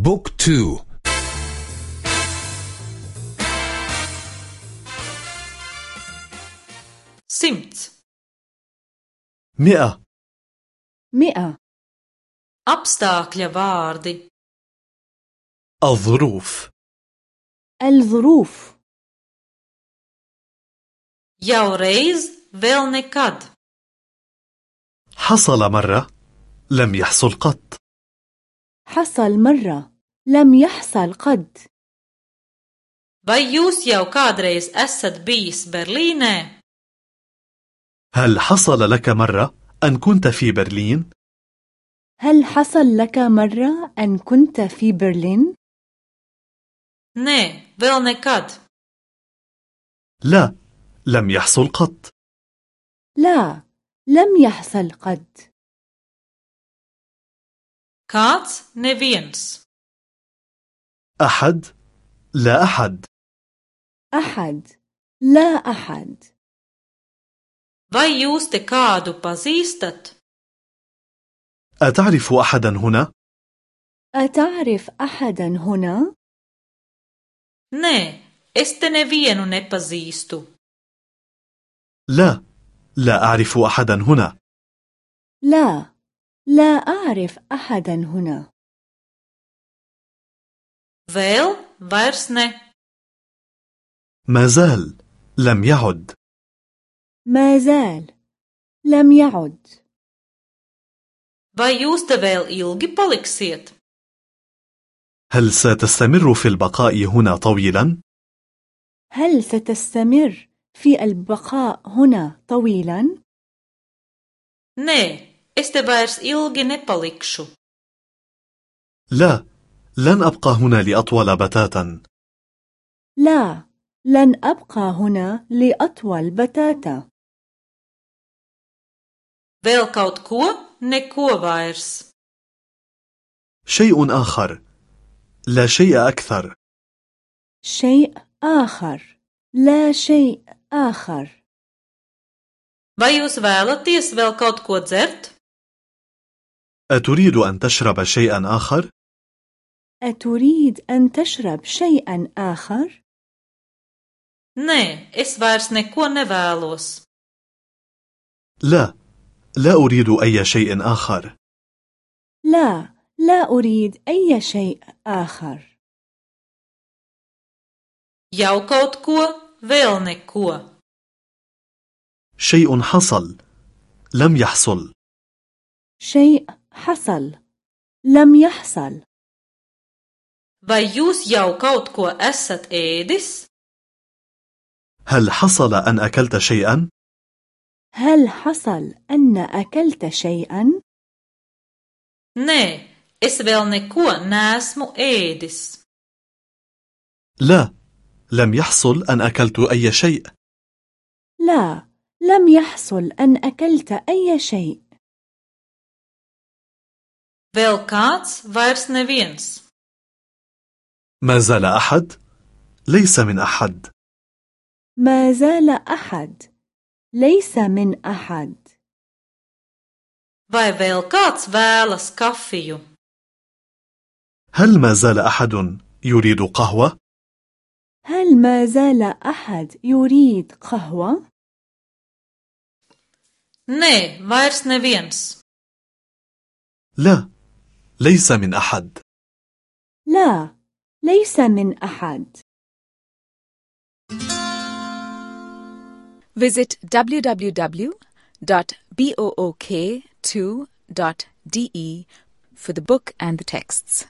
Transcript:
بوك تو. simts, مئة. مئة. apstākļa vārdi, الظروف. الظروف. jau reiz, vēl nekad, حصل مرة لم يحصل قط. حصل مرة لم يحصل قد vai jūs jau kādreiz esat bijis Berlīnē? هل حصل لك مرة أن كنت في برلين؟ هل حصل لك مرة أن كنت في برلين؟ Nē, vēl nekad. لا لم يحصل قط لا لم يحصل قد Kāds neviens. أحد لا أحد أحد لا أحد Vai jūs te kādu pazīstat? أتعرف أحدا هنا؟ أتعرف أحدا هنا؟ Nē, es te nevienu nepazīstu. لا لا أعرف أحدا هنا لا لا أعرف أحدا هنا Vēl vairs ne. ما زال لم يعد ما زال لم يعد Vai jūs te vēl ilgi paliksiet? هل ستستمر في البقاء هنا طويلا؟ هل ستستمر في البقاء هنا طويلا؟ Nē, es te vairs ilgi nepalikšu. لا لن أبقى هنا لأطول بتاتا لا لن أبقى هنا لأطول بتاتا Vēl kaut ko? Neko vairs. شيء آخر لا شيء أكثر شيء آخر لا شيء آخر Vai jūs vēlaties vēl kaut ko dzert? أتريد أن تشرب شيئا آخر؟ أتريد أن تشرب شيئا آخر؟ Nē, es vairs neko nevēlos. لا لا أريد أي شيء آخر لا لا أريد أي شيء آخر Jau kaut ko, vēl neko. شيء حصل لم يحصل شيء حصل لم يحصل Vai jūs jau kaut ko esat ēdis? هل حصل أن أكلت شيئا؟ هل حصل أن أكلت شيئا؟ Nē, es vēl neko neesmu ēdis. لا لم يحصل أن أكلت أي شيء لا لم يحصل أن أكلت أي شيء Vēl kāds, vairs neviens. ما زال أحد؟ ليس من أحد ما زال أحد ليس من أحد Vai vēl kāds vēlas kafiju? هل ما زال أحد يريد قهوة؟ هل ما زال أحد يريد قهوة؟ Nē, vairs neviens. لا ليس من أحد لا ليس من أحد Visit www.book2.de for the book and the texts.